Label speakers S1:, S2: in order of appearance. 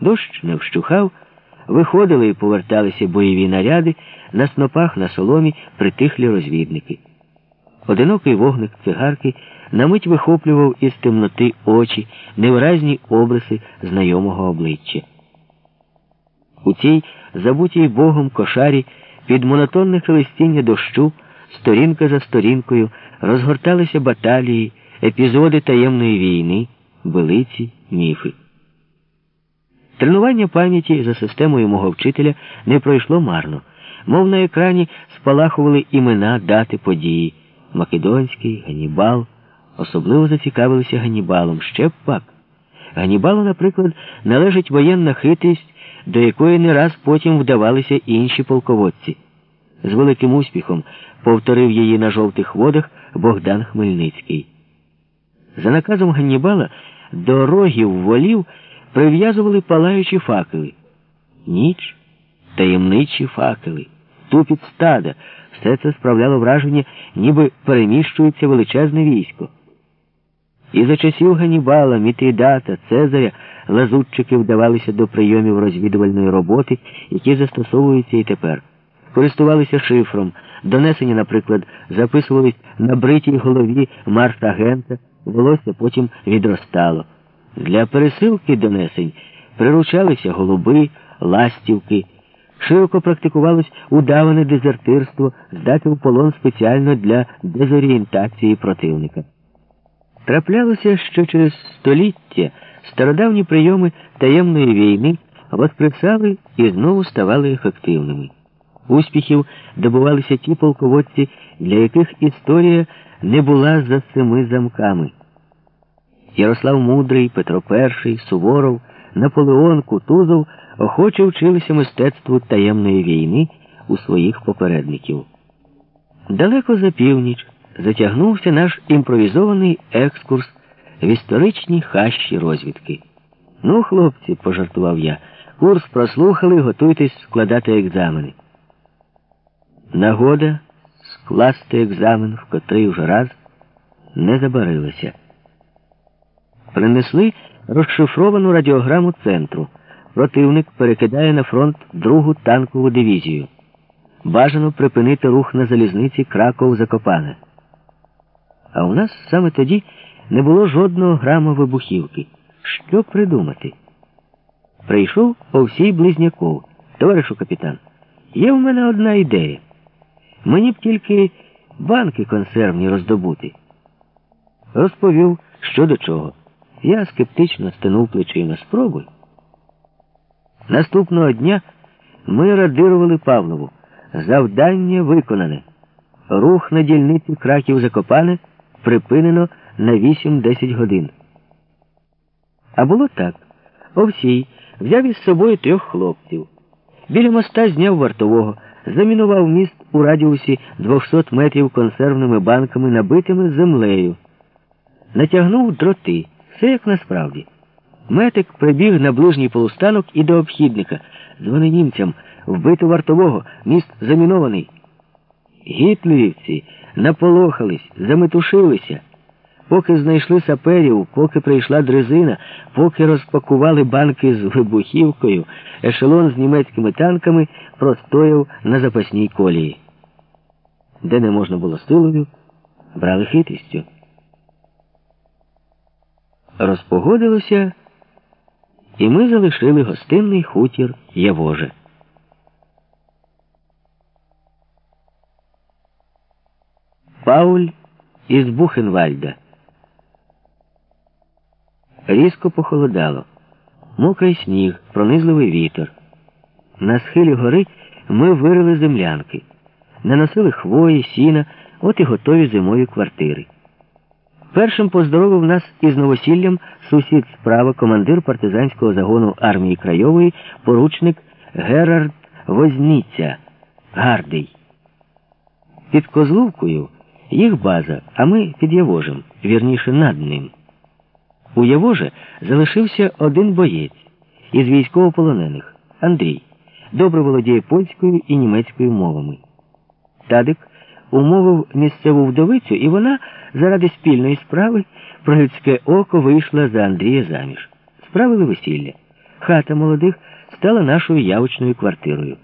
S1: Дощ не вщухав, виходили і поверталися бойові наряди, на снопах на соломі притихлі розвідники. Одинокий вогник цигарки на мить вихоплював із темноти очі, невиразні обриси знайомого обличчя. У цій забутій Богом кошарі під монотонне хелестіння дощу, сторінка за сторінкою, розгорталися баталії, епізоди таємної війни, велиці, міфи. Тренування пам'яті за системою мого вчителя не пройшло марно, мов на екрані спалахували імена, дати події. Македонський, Ганібал. Особливо зацікавилися Ганібалом. Ще б пак. Ганібалу, наприклад, належить воєнна хитрість, до якої не раз потім вдавалися інші полководці. З великим успіхом повторив її на жовтих водах Богдан Хмельницький. За наказом Ганнібала до рогів волів прив'язували палаючі факели. Ніч, таємничі факели, тупіт стада. Все це справляло враження, ніби переміщується величезне військо. І за часів Ганібала, Мітрідата, Цезаря лазутчики вдавалися до прийомів розвідувальної роботи, які застосовуються і тепер. Користувалися шифром, донесення, наприклад, записувались на бритій голові марш-агента, волосся потім відростало. Для пересилки донесень приручалися голуби, ластівки. Широко практикувалось удаване дезертирство, здати в полон спеціально для дезорієнтації противника. Траплялося, що через століття стародавні прийоми таємної війни воскресали і знову ставали ефективними. Успіхів добувалися ті полководці, для яких історія не була за семи замками. Ярослав Мудрий, Петро І, Суворов, Наполеон, Кутузов охоче вчилися мистецтву таємної війни у своїх попередників. Далеко за північ затягнувся наш імпровізований екскурс в історичній хащі розвідки. Ну, хлопці, пожартував я, курс прослухали, готуйтесь складати екзамени. Нагода скласти екзамен, в котрий вже раз не забарилася. Принесли розшифровану радіограму центру. Противник перекидає на фронт другу танкову дивізію. Бажано припинити рух на залізниці Краков Закопане. А у нас саме тоді не було жодного грама вибухівки. Що придумати? Прийшов Овсій Близняков. Товаришу капітан, є в мене одна ідея. Мені б тільки банки консервні роздобути. Розповів, що до чого. Я скептично стинув плечима. Спробуй. Наступного дня ми радирували Павлову. Завдання виконане. Рух на дільниці краків Закопане припинено на 8-10 годин. А було так. Овсій взяв із собою трьох хлопців. Біля моста зняв вартового, замінував міст у радіусі 200 метрів консервними банками, набитими землею. Натягнув дроти. Все як насправді. Метик прибіг на ближній полустанок і до обхідника. Дзвони німцям, вбито вартового, міст замінований. Гітлерівці наполохались, заметушилися. Поки знайшли саперів, поки прийшла дрезина, поки розпакували банки з вибухівкою, ешелон з німецькими танками простояв на запасній колії. Де не можна було силою, брали хитрістю. Розпогодилося, і ми залишили гостинний хутір Явоже. Пауль із Бухенвальда. Різко похолодало. Мокрий сніг, пронизливий вітер. На схилі гори ми вирили землянки, наносили хвої, сіна, от і готові зимові квартири. Першим поздоровив нас із новосіллям сусід справа, командир партизанського загону армії Крайової, поручник Герард Возніця, Гардий. Під Козловкою їх база, а ми під Явожем, вірніше над ним. У Явоже залишився один боєць із військовополонених Андрій. Добре володіє польською і німецькою мовами. Тадик умовив місцеву вдовицю, і вона заради спільної справи про людське око вийшла за Андрія заміж. Справили весілля. Хата молодих стала нашою явочною квартирою.